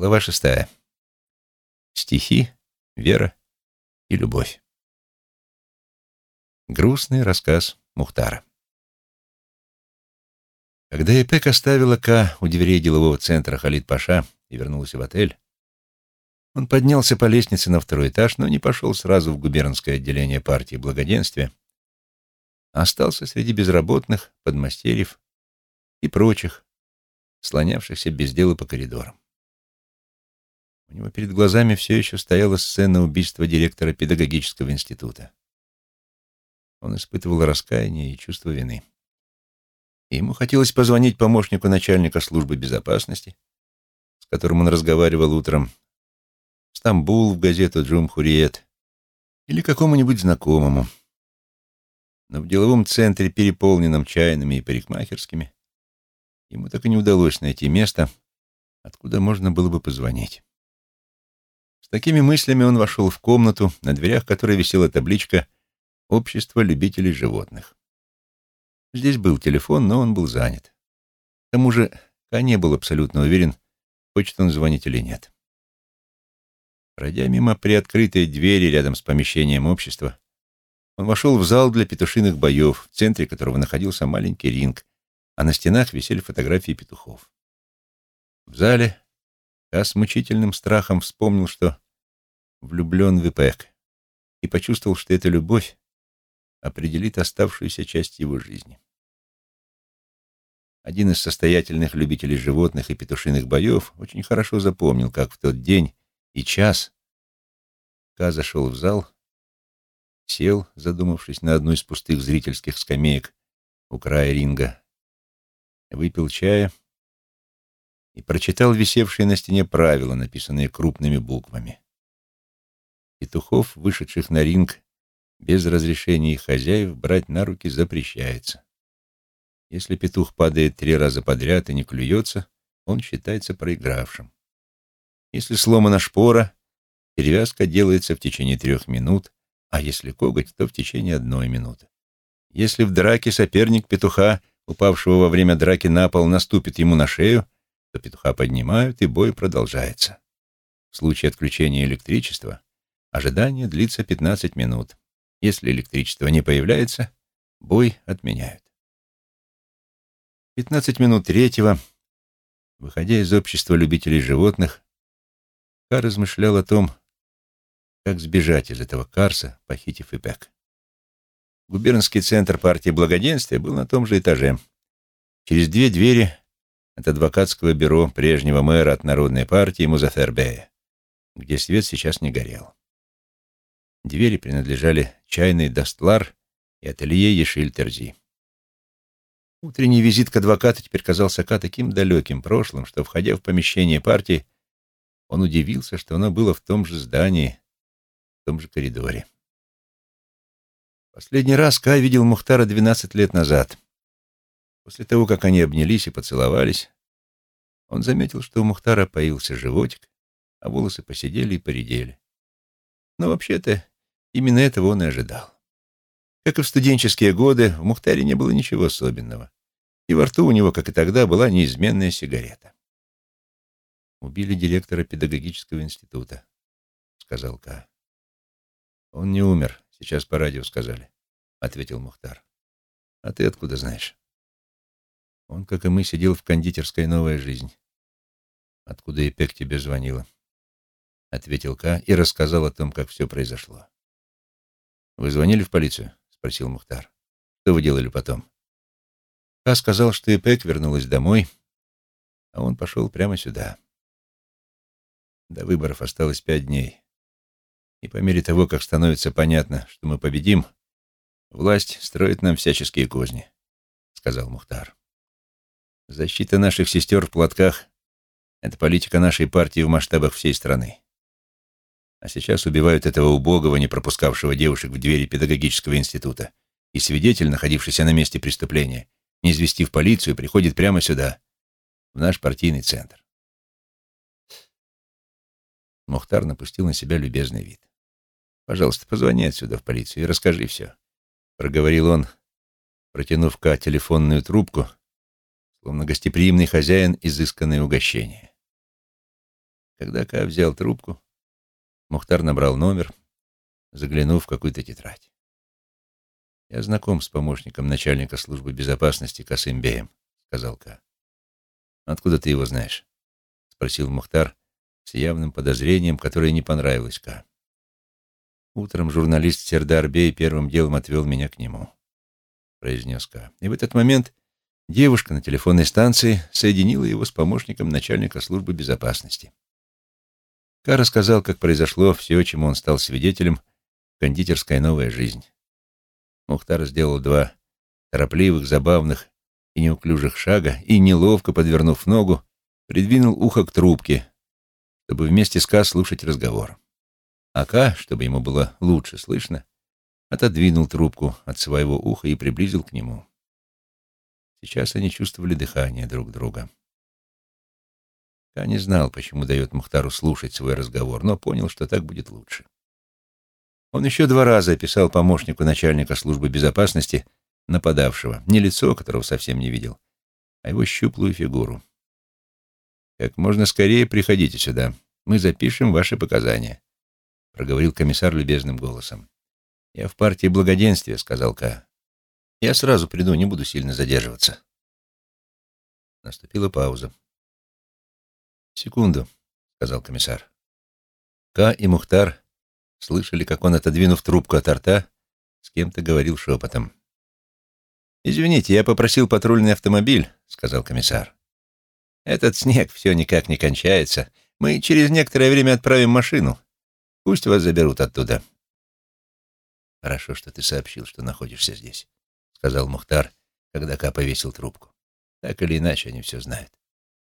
Глава шестая. Стихи, вера и любовь. Грустный рассказ Мухтара. Когда Эпек оставила К у дверей делового центра Халид Паша и вернулась в отель, он поднялся по лестнице на второй этаж, но не пошел сразу в губернское отделение партии благоденствия, а остался среди безработных, подмастерьев и прочих, слонявшихся без дела по коридорам. У него перед глазами все еще стояла сцена убийства директора педагогического института. Он испытывал раскаяние и чувство вины. И ему хотелось позвонить помощнику начальника службы безопасности, с которым он разговаривал утром, в Стамбул, в газету «Джумхуриет» или какому-нибудь знакомому. Но в деловом центре, переполненном чайными и парикмахерскими, ему так и не удалось найти место, откуда можно было бы позвонить такими мыслями он вошел в комнату, на дверях которой висела табличка «Общество любителей животных». Здесь был телефон, но он был занят. К тому же Ка не был абсолютно уверен, хочет он звонить или нет. Пройдя мимо приоткрытой двери рядом с помещением общества, он вошел в зал для петушиных боев, в центре которого находился маленький ринг, а на стенах висели фотографии петухов. В зале Ка с мучительным страхом вспомнил, что влюблен в Ипек, и почувствовал, что эта любовь определит оставшуюся часть его жизни. Один из состоятельных любителей животных и петушиных боев очень хорошо запомнил, как в тот день и час Ка зашел в зал, сел, задумавшись на одну из пустых зрительских скамеек у края ринга, выпил чая и прочитал висевшие на стене правила, написанные крупными буквами. Петухов, вышедших на ринг, без разрешения их хозяев брать на руки запрещается. Если петух падает три раза подряд и не клюется, он считается проигравшим. Если сломана шпора, перевязка делается в течение трех минут, а если коготь, то в течение одной минуты. Если в драке соперник петуха, упавшего во время драки на пол, наступит ему на шею, то петуха поднимают, и бой продолжается. В случае отключения электричества ожидание длится 15 минут. Если электричество не появляется, бой отменяют. 15 минут третьего, выходя из общества любителей животных, Ка размышлял о том, как сбежать из этого Карса, похитив Ипек. Губернский центр партии благоденствия был на том же этаже. Через две двери от адвокатского бюро прежнего мэра от Народной партии Музафербея, где свет сейчас не горел. Двери принадлежали чайной Дастлар и ателье Ешиль Терзи. Утренний визит к адвокату теперь казался Ка таким далеким прошлым, что, входя в помещение партии, он удивился, что оно было в том же здании, в том же коридоре. Последний раз Ка видел Мухтара 12 лет назад — После того, как они обнялись и поцеловались, он заметил, что у Мухтара появился животик, а волосы посидели и поредели. Но вообще-то именно этого он и ожидал. Как и в студенческие годы, в Мухтаре не было ничего особенного, и во рту у него, как и тогда, была неизменная сигарета. «Убили директора педагогического института», — сказал Ка. «Он не умер, сейчас по радио сказали», — ответил Мухтар. «А ты откуда знаешь?» Он, как и мы, сидел в кондитерской «Новая жизнь». «Откуда Ипек тебе звонила?» — ответил Ка и рассказал о том, как все произошло. «Вы звонили в полицию?» — спросил Мухтар. «Что вы делали потом?» Ка сказал, что Ипек вернулась домой, а он пошел прямо сюда. До выборов осталось пять дней. И по мере того, как становится понятно, что мы победим, власть строит нам всяческие козни, — сказал Мухтар. Защита наших сестер в платках — это политика нашей партии в масштабах всей страны. А сейчас убивают этого убогого, не пропускавшего девушек в двери педагогического института. И свидетель, находившийся на месте преступления, не известив полицию, приходит прямо сюда, в наш партийный центр. Мухтар напустил на себя любезный вид. «Пожалуйста, позвони отсюда в полицию и расскажи все», — проговорил он, протянув Ка телефонную трубку — словно гостеприимный хозяин изысканное угощение. Когда Ка взял трубку, Мухтар набрал номер, заглянув в какую-то тетрадь. «Я знаком с помощником начальника службы безопасности Касымбеем», — сказал Ка. «Откуда ты его знаешь?» — спросил Мухтар с явным подозрением, которое не понравилось Ка. Утром журналист Сердар Бей первым делом отвел меня к нему, — произнес Ка. И в этот момент девушка на телефонной станции соединила его с помощником начальника службы безопасности. Ка рассказал, как произошло все, чему он стал свидетелем в кондитерской «Новая жизнь». Мухтар сделал два торопливых, забавных и неуклюжих шага и, неловко подвернув ногу, придвинул ухо к трубке, чтобы вместе с Ка слушать разговор. Ака, чтобы ему было лучше слышно, отодвинул трубку от своего уха и приблизил к нему. Сейчас они чувствовали дыхание друг друга. Ка не знал, почему дает Мухтару слушать свой разговор, но понял, что так будет лучше. Он еще два раза описал помощнику начальника службы безопасности нападавшего, не лицо, которого совсем не видел, а его щуплую фигуру. «Как можно скорее приходите сюда. Мы запишем ваши показания», — проговорил комиссар любезным голосом. «Я в партии благоденствия», — сказал Ка. «Я сразу приду, не буду сильно задерживаться». Наступила пауза. «Секунду», — сказал комиссар. Ка и Мухтар слышали, как он, отодвинув трубку от рта, с кем-то говорил шепотом. «Извините, я попросил патрульный автомобиль», — сказал комиссар. «Этот снег все никак не кончается. Мы через некоторое время отправим машину. Пусть вас заберут оттуда. Хорошо, что ты сообщил, что находишься здесь, сказал Мухтар, когда Ка повесил трубку. Так или иначе, они все знают.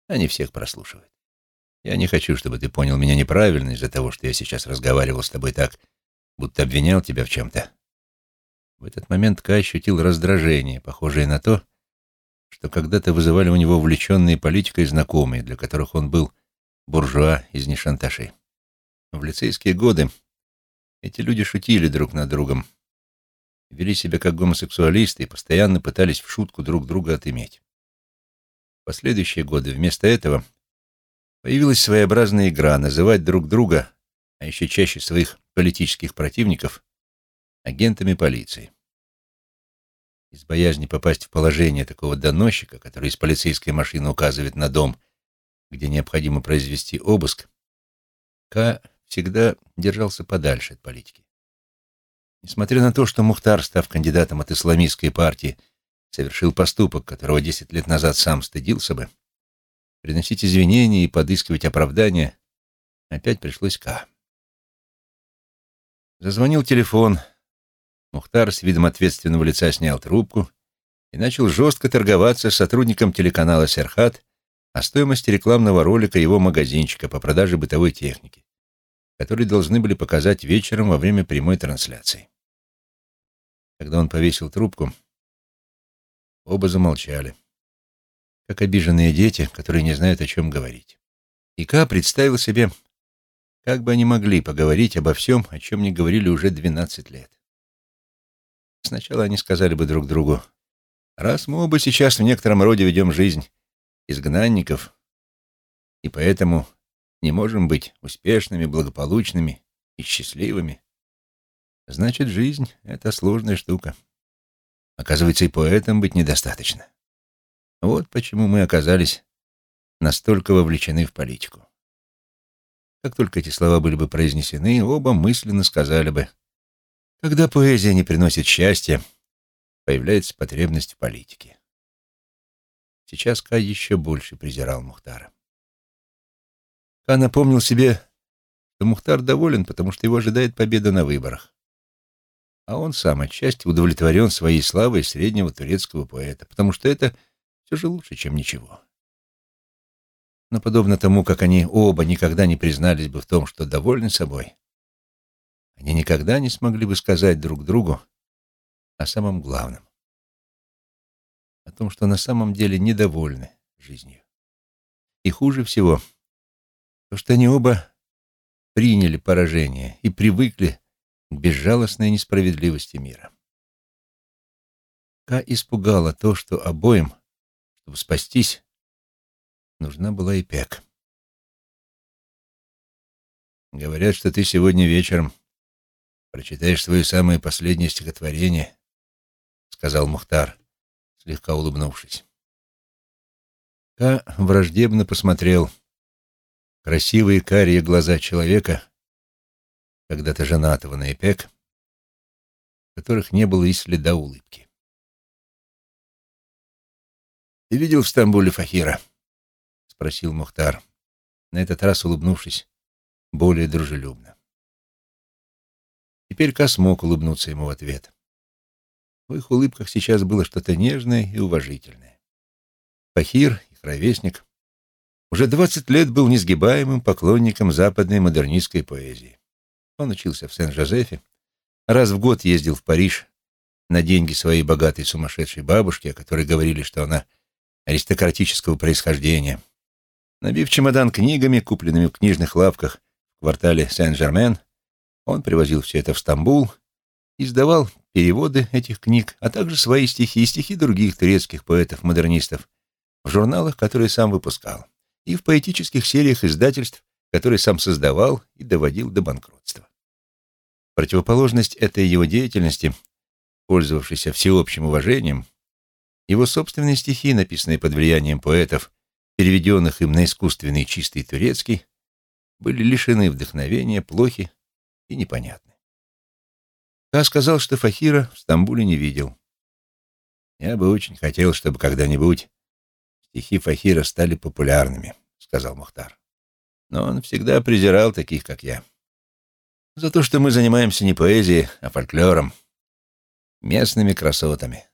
Они всех прослушивают. Я не хочу, чтобы ты понял меня неправильно из-за того, что я сейчас разговаривал с тобой так, будто обвинял тебя в чем-то. В этот момент Ка ощутил раздражение, похожее на то, что когда-то вызывали у него увлеченные политикой знакомые, для которых он был буржуа из Нишанташи. В лицейские годы эти люди шутили друг над другом, вели себя как гомосексуалисты и постоянно пытались в шутку друг друга отыметь. В последующие годы вместо этого появилась своеобразная игра называть друг друга, а еще чаще своих политических противников, агентами полиции. Из боязни попасть в положение такого доносчика, который из полицейской машины указывает на дом, где необходимо произвести обыск, К всегда держался подальше от политики. Несмотря на то, что Мухтар, став кандидатом от исламистской партии, совершил поступок, которого десять лет назад сам стыдился бы, приносить извинения и подыскивать оправдания опять пришлось Ка. Зазвонил телефон. Мухтар с видом ответственного лица снял трубку и начал жестко торговаться с сотрудником телеканала «Серхат» о стоимости рекламного ролика его магазинчика по продаже бытовой техники который должны были показать вечером во время прямой трансляции. Когда он повесил трубку, оба замолчали, как обиженные дети, которые не знают, о чем говорить. И Ка представил себе, как бы они могли поговорить обо всем, о чем не говорили уже двенадцать лет. Сначала они сказали бы друг другу, раз мы оба сейчас в некотором роде ведем жизнь изгнанников, и поэтому не можем быть успешными, благополучными и счастливыми, значит, жизнь — это сложная штука. Оказывается, и поэтам быть недостаточно. Вот почему мы оказались настолько вовлечены в политику. Как только эти слова были бы произнесены, оба мысленно сказали бы, когда поэзия не приносит счастья, появляется потребность в политике. Сейчас Кай еще больше презирал Мухтара. Хан напомнил себе, что Мухтар доволен, потому что его ожидает победа на выборах. А он сам отчасти удовлетворен своей славой среднего турецкого поэта, потому что это все же лучше, чем ничего. Но подобно тому, как они оба никогда не признались бы в том, что довольны собой, они никогда не смогли бы сказать друг другу о самом главном, о том, что на самом деле недовольны жизнью. И хуже всего — то, что они оба приняли поражение и привыкли к безжалостной несправедливости мира. Ка испугала то, что обоим, чтобы спастись, нужна была и Пек. Говорят, что ты сегодня вечером прочитаешь свое самое последнее стихотворение, — сказал Мухтар, слегка улыбнувшись. Ка враждебно посмотрел красивые карие глаза человека, когда-то женатого на Эпек, в которых не было и следа улыбки. «Ты видел в Стамбуле Фахира?» — спросил Мухтар, на этот раз улыбнувшись более дружелюбно. Теперь Ка смог улыбнуться ему в ответ. В их улыбках сейчас было что-то нежное и уважительное. Фахир, их ровесник, уже двадцать лет был несгибаемым поклонником западной модернистской поэзии. Он учился в Сен-Жозефе, раз в год ездил в Париж на деньги своей богатой сумасшедшей бабушки, о которой говорили, что она аристократического происхождения. Набив чемодан книгами, купленными в книжных лавках в квартале Сен-Жермен, он привозил все это в Стамбул издавал переводы этих книг, а также свои стихи и стихи других турецких поэтов-модернистов в журналах, которые сам выпускал, и в поэтических сериях издательств, которые сам создавал и доводил до банкротства. Противоположность этой его деятельности, пользовавшейся всеобщим уважением, его собственные стихи, написанные под влиянием поэтов, переведенных им на искусственный чистый турецкий, были лишены вдохновения, плохи и непонятны. Ка сказал, что Фахира в Стамбуле не видел. «Я бы очень хотел, чтобы когда-нибудь стихи Фахира стали популярными», — сказал Мухтар. «Но он всегда презирал таких, как я. За то, что мы занимаемся не поэзией, а фольклором, местными красотами.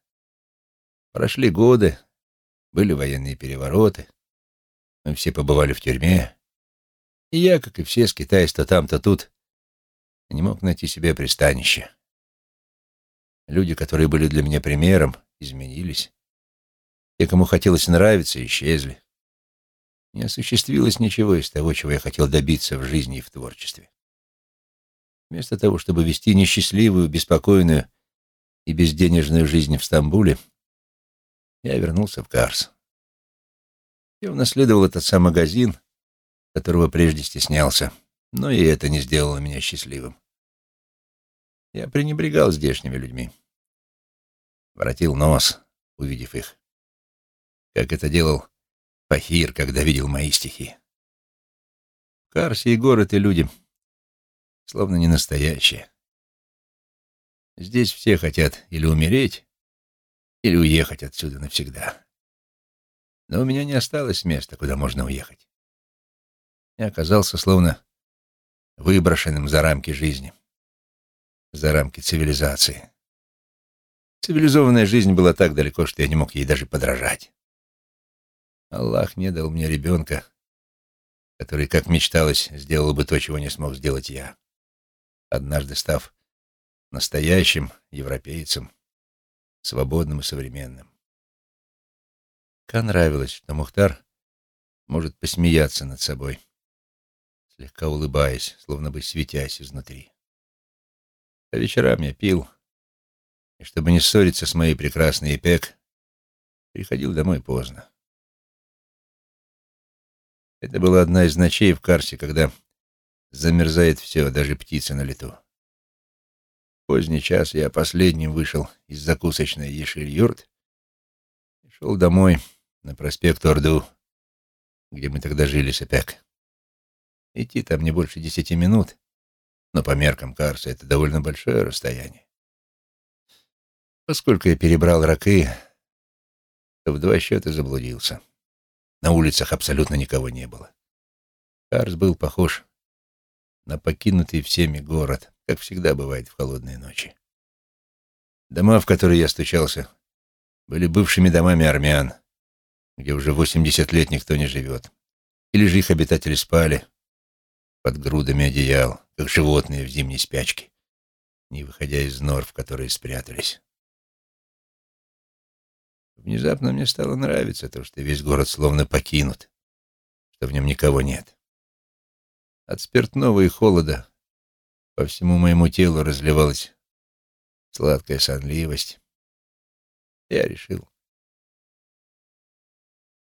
Прошли годы, были военные перевороты, мы все побывали в тюрьме, и я, как и все, скитаясь то там, то тут, не мог найти себе пристанище. Люди, которые были для меня примером, изменились. Те, кому хотелось нравиться, исчезли. Не осуществилось ничего из того, чего я хотел добиться в жизни и в творчестве. Вместо того, чтобы вести несчастливую, беспокойную и безденежную жизнь в Стамбуле, я вернулся в Карс. Я унаследовал этот сам магазин, которого прежде стеснялся, но и это не сделало меня счастливым. Я пренебрегал здешними людьми. Воротил нос, увидев их. Как это делал Фахир, когда видел мои стихи. В Карсе и город, и люди словно не настоящие. Здесь все хотят или умереть, или уехать отсюда навсегда. Но у меня не осталось места, куда можно уехать. Я оказался словно выброшенным за рамки жизни, за рамки цивилизации. Цивилизованная жизнь была так далеко, что я не мог ей даже подражать. Аллах не дал мне ребенка, который, как мечталось, сделал бы то, чего не смог сделать я однажды став настоящим европейцем, свободным и современным. Ка нравилось, что Мухтар может посмеяться над собой, слегка улыбаясь, словно бы светясь изнутри. По вечерам я пил, и чтобы не ссориться с моей прекрасной Эпек, приходил домой поздно. Это была одна из ночей в Карсе, когда Замерзает все, даже птицы на лету. поздний час я последним вышел из закусочной Ешиль-Юрт и шел домой на проспект Орду, где мы тогда жили с Эпек. Идти там не больше десяти минут, но по меркам Карса это довольно большое расстояние. Поскольку я перебрал ракы, то в два счета заблудился. На улицах абсолютно никого не было. Карс был похож на покинутый всеми город, как всегда бывает в холодные ночи. Дома, в которые я стучался, были бывшими домами армян, где уже 80 лет никто не живет. Или же их обитатели спали под грудами одеял, как животные в зимней спячке, не выходя из нор, в которые спрятались. Внезапно мне стало нравиться то, что весь город словно покинут, что в нем никого нет. От спиртного и холода по всему моему телу разливалась сладкая сонливость. Я решил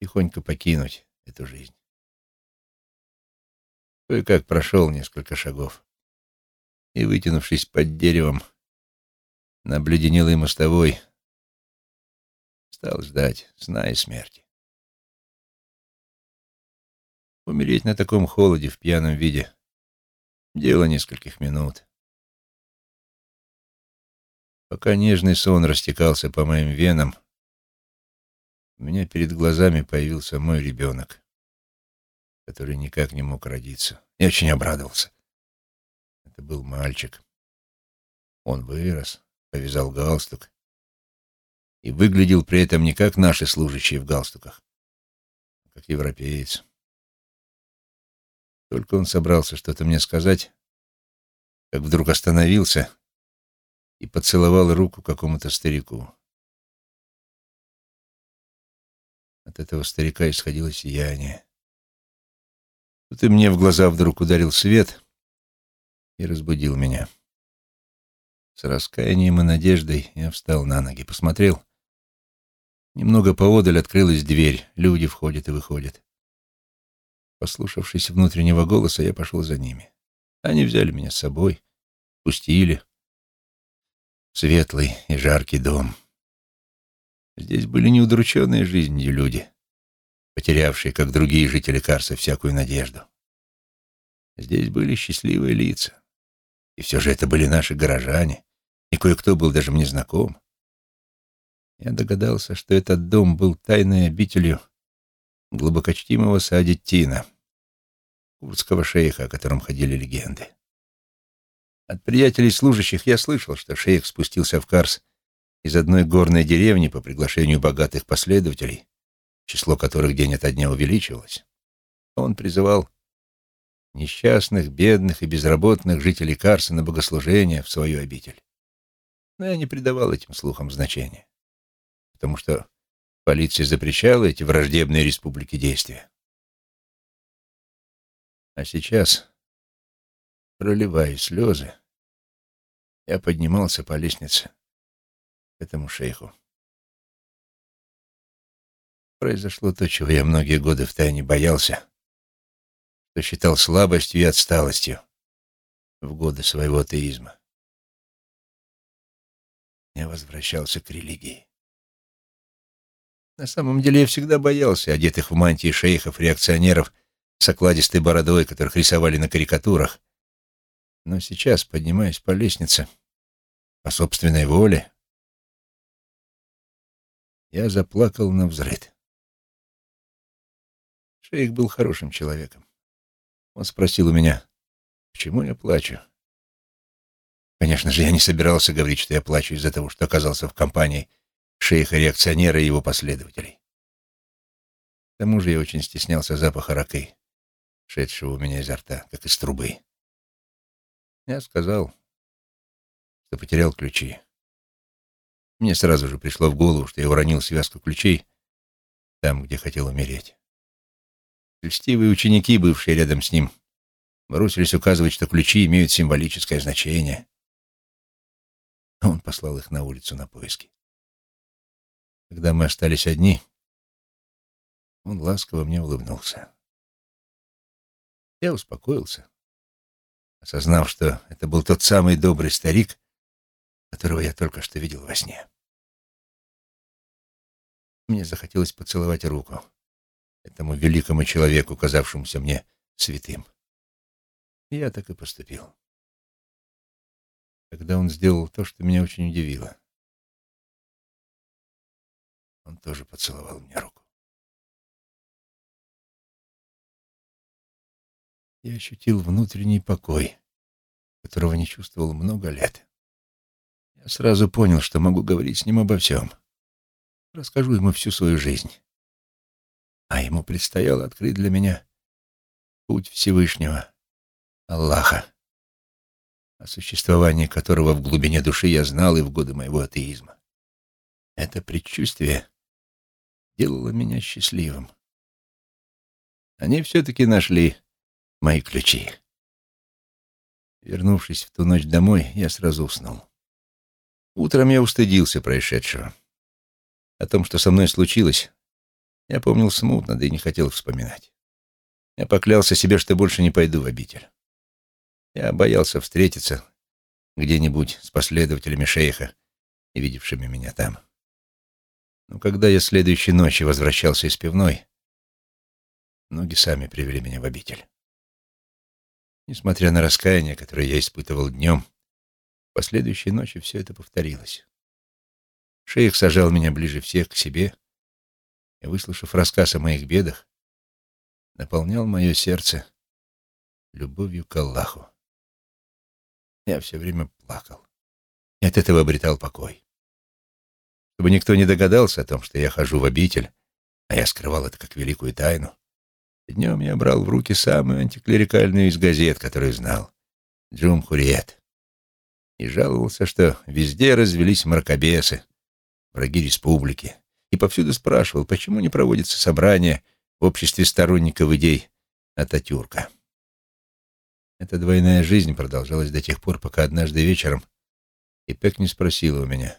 тихонько покинуть эту жизнь. Кое-как прошел несколько шагов и, вытянувшись под деревом на обледенелой мостовой, стал ждать сна и смерти. Умереть на таком холоде в пьяном виде — дело нескольких минут. Пока нежный сон растекался по моим венам, у меня перед глазами появился мой ребенок, который никак не мог родиться. Я очень обрадовался. Это был мальчик. Он вырос, повязал галстук и выглядел при этом не как наши служащие в галстуках, а как европеец. Только он собрался что-то мне сказать, как вдруг остановился и поцеловал руку какому-то старику. От этого старика исходило сияние. Тут и мне в глаза вдруг ударил свет и разбудил меня. С раскаянием и надеждой я встал на ноги, посмотрел. Немного поодаль открылась дверь, люди входят и выходят. Послушавшись внутреннего голоса, я пошел за ними. Они взяли меня с собой, пустили. Светлый и жаркий дом. Здесь были неудрученные жизнью люди, потерявшие, как другие жители Карса, всякую надежду. Здесь были счастливые лица. И все же это были наши горожане, и кое-кто был даже мне знаком. Я догадался, что этот дом был тайной обителью глубокочтимого Саадиттина, курдского шейха, о котором ходили легенды. От приятелей служащих я слышал, что шейх спустился в Карс из одной горной деревни по приглашению богатых последователей, число которых день ото дня увеличивалось. Он призывал несчастных, бедных и безработных жителей Карса на богослужение в свою обитель. Но я не придавал этим слухам значения, потому что полиция запрещала эти враждебные республики действия. А сейчас, проливая слезы, я поднимался по лестнице к этому шейху. Произошло то, чего я многие годы втайне боялся, что считал слабостью и отсталостью в годы своего атеизма. Я возвращался к религии. На самом деле я всегда боялся одетых в мантии шейхов-реакционеров с окладистой бородой, которых рисовали на карикатурах. Но сейчас, поднимаясь по лестнице, по собственной воле, я заплакал на взрыд. Шейх был хорошим человеком. Он спросил у меня, почему я плачу. Конечно же, я не собирался говорить, что я плачу из-за того, что оказался в компании шейха-реакционера и его последователей. К тому же я очень стеснялся запаха ракы, шедшего у меня изо рта, как из трубы. Я сказал, что потерял ключи. Мне сразу же пришло в голову, что я уронил связку ключей там, где хотел умереть. Льстивые ученики, бывшие рядом с ним, бросились указывать, что ключи имеют символическое значение. Он послал их на улицу на поиски. Когда мы остались одни, он ласково мне улыбнулся. Я успокоился, осознав, что это был тот самый добрый старик, которого я только что видел во сне. Мне захотелось поцеловать руку этому великому человеку, казавшемуся мне святым. Я так и поступил. Когда он сделал то, что меня очень удивило. Он тоже поцеловал мне руку. Я ощутил внутренний покой, которого не чувствовал много лет. Я сразу понял, что могу говорить с ним обо всем. Расскажу ему всю свою жизнь а ему предстояло открыть для меня путь Всевышнего, Аллаха, о существовании которого в глубине души я знал и в годы моего атеизма. Это предчувствие делало меня счастливым. Они все-таки нашли мои ключи. Вернувшись в ту ночь домой, я сразу уснул. Утром я устыдился происшедшего. О том, что со мной случилось, я помнил смутно, да и не хотел вспоминать. Я поклялся себе, что больше не пойду в обитель. Я боялся встретиться где-нибудь с последователями шейха и видевшими меня там. Но когда я следующей ночью возвращался из пивной, ноги сами привели меня в обитель. Несмотря на раскаяние, которое я испытывал днем, в последующей ночи все это повторилось. Шейх сажал меня ближе всех к себе и, выслушав рассказ о моих бедах, наполнял мое сердце любовью к Аллаху. Я все время плакал и от этого обретал покой. Чтобы никто не догадался о том, что я хожу в обитель, а я скрывал это как великую тайну, днем я брал в руки самую антиклерикальную из газет, которую знал, Джум Хуриет, и жаловался, что везде развелись мракобесы, враги республики, и повсюду спрашивал, почему не проводится собрание в обществе сторонников идей Ататюрка. Эта двойная жизнь продолжалась до тех пор, пока однажды вечером Ипек не спросила у меня,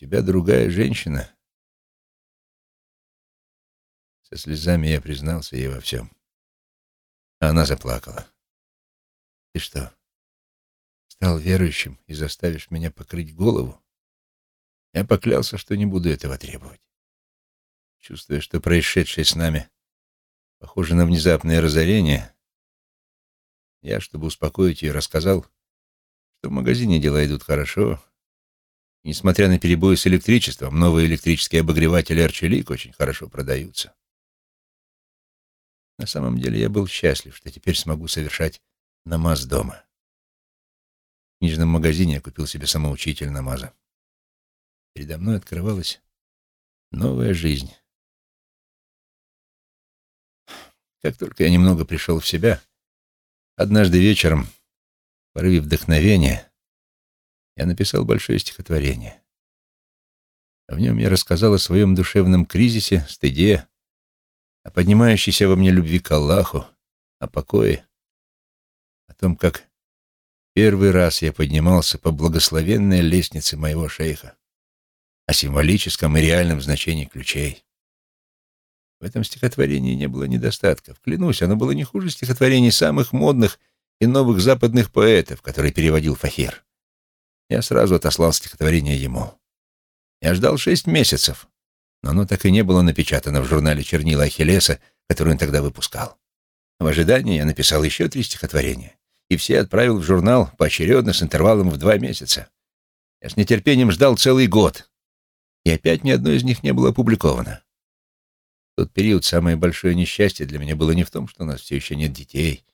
тебя другая женщина?» Со слезами я признался ей во всем. А она заплакала. «Ты что, стал верующим и заставишь меня покрыть голову?» Я поклялся, что не буду этого требовать. Чувствуя, что происшедшее с нами похоже на внезапное разорение, я, чтобы успокоить ее, рассказал, что в магазине дела идут хорошо, Несмотря на перебои с электричеством, новые электрические обогреватели Арчелик очень хорошо продаются. На самом деле я был счастлив, что теперь смогу совершать намаз дома. В книжном магазине я купил себе самоучитель намаза. Передо мной открывалась новая жизнь. Как только я немного пришел в себя, однажды вечером, в вдохновения, я написал большое стихотворение. В нем я рассказал о своем душевном кризисе, стыде, о поднимающейся во мне любви к Аллаху, о покое, о том, как первый раз я поднимался по благословенной лестнице моего шейха, о символическом и реальном значении ключей. В этом стихотворении не было недостатков. Клянусь, оно было не хуже стихотворений самых модных и новых западных поэтов, которые переводил Фахир. Я сразу отослал стихотворение ему. Я ждал шесть месяцев, но оно так и не было напечатано в журнале «Чернила Ахиллеса», который он тогда выпускал. В ожидании я написал еще три стихотворения, и все отправил в журнал поочередно с интервалом в два месяца. Я с нетерпением ждал целый год, и опять ни одно из них не было опубликовано. В тот период самое большое несчастье для меня было не в том, что у нас все еще нет детей,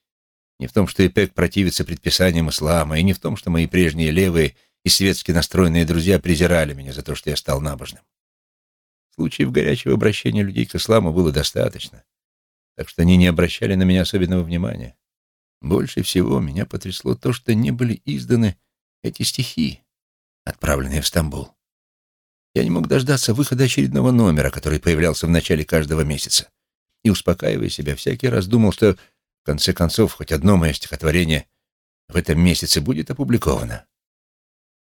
не в том, что ИПЕК противится предписаниям ислама, и не в том, что мои прежние левые и светски настроенные друзья презирали меня за то, что я стал набожным. Случаев горячего обращения людей к исламу было достаточно, так что они не обращали на меня особенного внимания. Больше всего меня потрясло то, что не были изданы эти стихи, отправленные в Стамбул. Я не мог дождаться выхода очередного номера, который появлялся в начале каждого месяца, и, успокаивая себя, всякий раз думал, что в конце концов, хоть одно мое стихотворение в этом месяце будет опубликовано.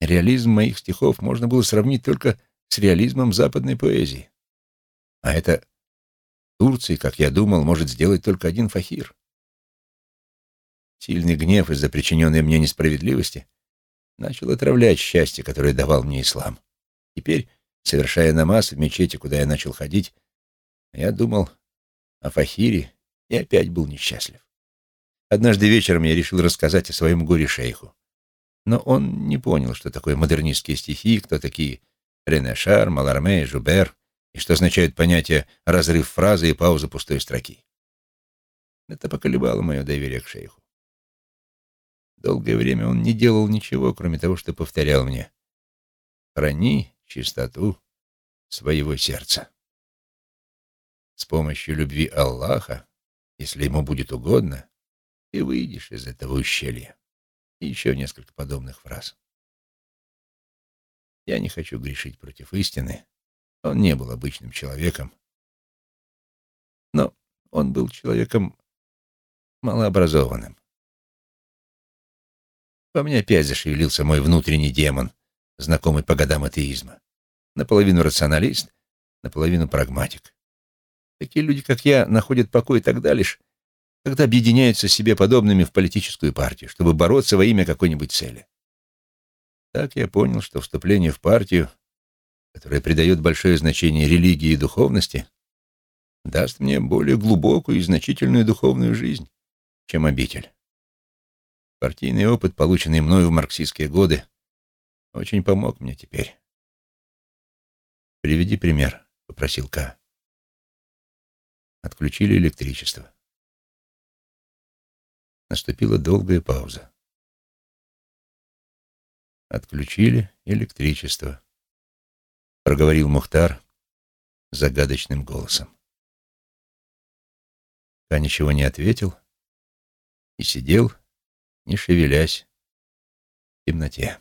Реализм моих стихов можно было сравнить только с реализмом западной поэзии. А это Турции, как я думал, может сделать только один фахир. Сильный гнев из-за причиненной мне несправедливости начал отравлять счастье, которое давал мне ислам. Теперь, совершая намаз в мечети, куда я начал ходить, я думал о фахире и опять был несчастлив. Однажды вечером я решил рассказать о своем горе шейху. Но он не понял, что такое модернистские стихи, кто такие Рене Шар, Маларме Жубер, и что означают понятия «разрыв фразы» и «пауза пустой строки». Это поколебало мое доверие к шейху. Долгое время он не делал ничего, кроме того, что повторял мне «Храни чистоту своего сердца». С помощью любви Аллаха если ему будет угодно, ты выйдешь из этого ущелья. И еще несколько подобных фраз. Я не хочу грешить против истины. Он не был обычным человеком. Но он был человеком малообразованным. Во мне опять зашевелился мой внутренний демон, знакомый по годам атеизма. Наполовину рационалист, наполовину прагматик. Такие люди, как я, находят покой тогда лишь, когда объединяются себе подобными в политическую партию, чтобы бороться во имя какой-нибудь цели. Так я понял, что вступление в партию, которая придает большое значение религии и духовности, даст мне более глубокую и значительную духовную жизнь, чем обитель. Партийный опыт, полученный мною в марксистские годы, очень помог мне теперь. «Приведи пример», — попросил К. Отключили электричество. Наступила долгая пауза. Отключили электричество, проговорил Мухтар загадочным голосом. Ка ничего не ответил и сидел, не шевелясь, в темноте.